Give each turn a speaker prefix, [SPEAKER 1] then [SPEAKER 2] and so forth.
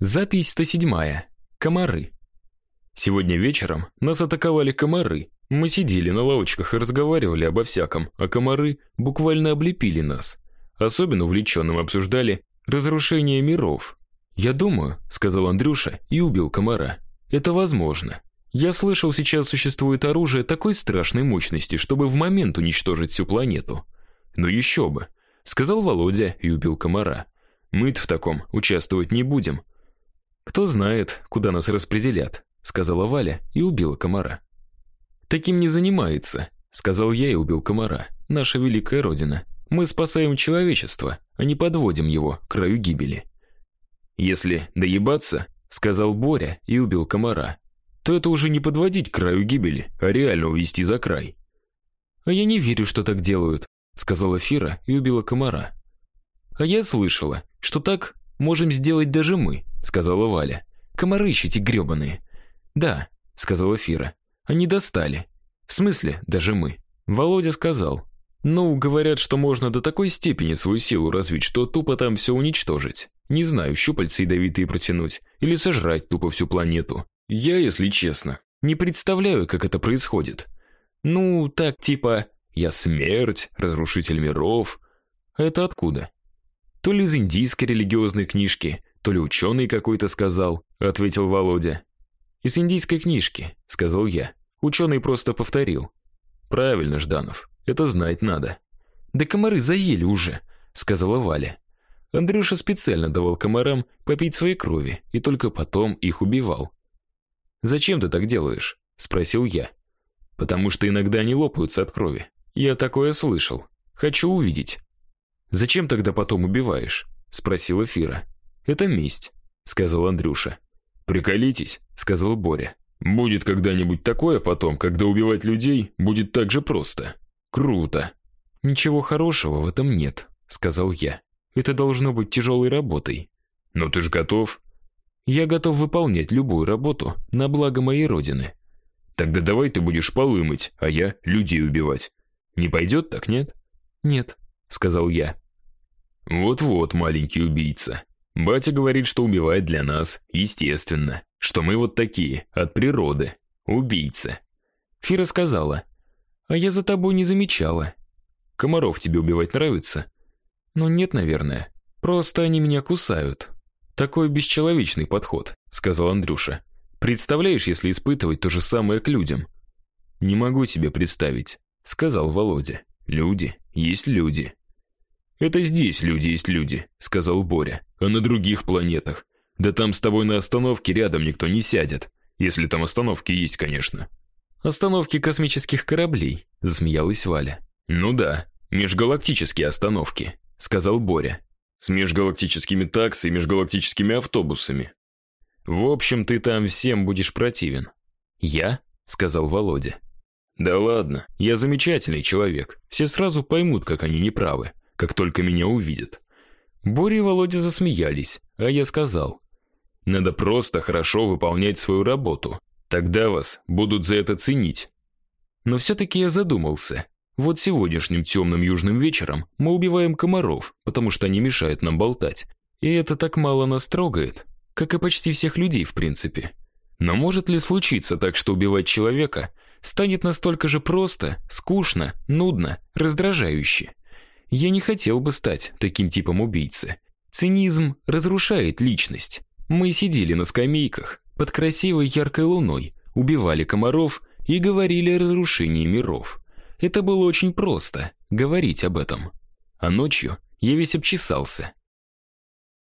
[SPEAKER 1] Запись 107. Комары. Сегодня вечером нас атаковали комары. Мы сидели на лавочках и разговаривали обо всяком, а комары буквально облепили нас. Особенно увлеченно обсуждали разрушение миров. Я думаю, сказал Андрюша и убил комара. Это возможно. Я слышал, сейчас существует оружие такой страшной мощности, чтобы в момент уничтожить всю планету. Но еще бы, сказал Володя и убил комара. мы в таком участвовать не будем. Кто знает, куда нас распределят, сказала Валя и убила комара. Таким не занимается, сказал я и убил комара. Наша великая родина. Мы спасаем человечество, а не подводим его к краю гибели. Если доебаться, сказал Боря и убил комара, то это уже не подводить к краю гибели, а реально увести за край. А я не верю, что так делают, сказала Фира и убила комара. А я слышала, что так можем сделать даже мы, сказала Валя. Комарыщи эти грёбаные. Да, сказала Фира. Они достали. В смысле, даже мы. Володя сказал: "Ну, говорят, что можно до такой степени свою силу развить, что тупо там все уничтожить. Не знаю, щупальца ядовитые протянуть или сожрать тупо всю планету. Я, если честно, не представляю, как это происходит. Ну, так типа я смерть, разрушитель миров. Это откуда? То ли из индийской религиозной книжки, то ли ученый какой-то сказал, ответил Володя. Из индийской книжки, сказал я. Ученый просто повторил. Правильно, Жданов. Это знать надо. Да комары заели уже, сказала Валя. Андрюша специально давал комарам попить своей крови и только потом их убивал. Зачем ты так делаешь? спросил я. Потому что иногда они лопаются от крови. Я такое слышал. Хочу увидеть. Зачем тогда потом убиваешь? спросила Фира. Это месть, сказал Андрюша. Приколитесь, сказал Боря. Будет когда-нибудь такое потом, когда убивать людей будет так же просто. Круто. Ничего хорошего в этом нет, сказал я. Это должно быть тяжелой работой. Но ты ж готов? Я готов выполнять любую работу на благо моей родины. Тогда давай ты будешь полы мыть, а я людей убивать. Не пойдет так, нет? Нет, сказал я. Вот-вот, маленький убийца. Батя говорит, что убивает для нас, естественно, что мы вот такие, от природы, убийцы. Фира сказала: "А я за тобой не замечала. Комаров тебе убивать нравится?" "Ну нет, наверное. Просто они меня кусают. Такой бесчеловечный подход", сказал Андрюша. "Представляешь, если испытывать то же самое к людям?" "Не могу себе представить", сказал Володя. "Люди есть люди". Это здесь люди есть люди, сказал Боря. А на других планетах? Да там с тобой на остановке рядом никто не сядет, если там остановки есть, конечно. Остановки космических кораблей, засмеялась Валя. Ну да, межгалактические остановки, сказал Боря. С межгалактическими такси и межгалактическими автобусами. В общем, ты там всем будешь противен. Я, сказал Володя. Да ладно, я замечательный человек. Все сразу поймут, как они неправы как только меня увидят. Боря и Володя засмеялись, а я сказал: "Надо просто хорошо выполнять свою работу, тогда вас будут за это ценить". Но все таки я задумался. Вот сегодняшним темным южным вечером мы убиваем комаров, потому что они мешают нам болтать. И это так мало нас трогает, как и почти всех людей, в принципе. Но может ли случиться так, что убивать человека станет настолько же просто, скучно, нудно, раздражающе? Я не хотел бы стать таким типом убийцы. Цинизм разрушает личность. Мы сидели на скамейках под красивой яркой луной, убивали комаров и говорили о разрушении миров. Это было очень просто говорить об этом. А ночью я весь обчесался,